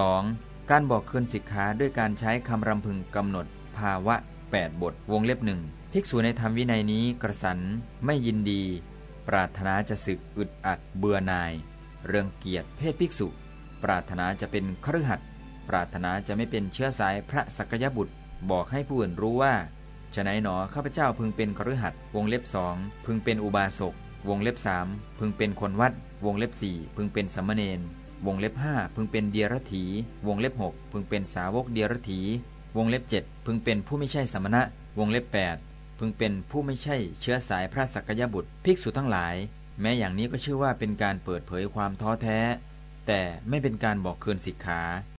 2. การบอกคืนสิกขาด้วยการใช้คำรำพึงกำหนดภาวะ 8 บท วงเล็บหนึ่งภิกษุในธรรมวินัยนี้กระสันไม่ยินดี ปรารถนาจะศึกอึดอัดเบื่อนาย เรื่องเกียรติเพศภิกษุ ปรารถนาจะเป็นครือขัดปรารถนาจะไม่เป็นเชื้อสายพระสักยบุตร บอกให้ผู้อื่นรู้ว่าฉะไหนหนอข้าพเจ้าพึงเป็นครือขัดวงเล็บสองพึงเป็นอุบาสกวงเล็บสามพึงเป็นคนวัด วงเล็บสี่พึงเป็นสมณเณร วงเล็บห้าพึงเป็นเดียรถี วงเล็บหกพึงเป็นสาวกเดียรถี วงเล็บเจ็ดพึงเป็นผู้ไม่ใช่สมณะ วงเล็บแปดพึงเป็นผู้ไม่ใช่เชื้อสายพระสักยบุตรภิกษุทั้งหลาย แม้อย่างนี้ก็ชื่อว่าเป็นการเปิดเผยความท้อแท้ แต่ไม่เป็นการบอกคืนสิกขา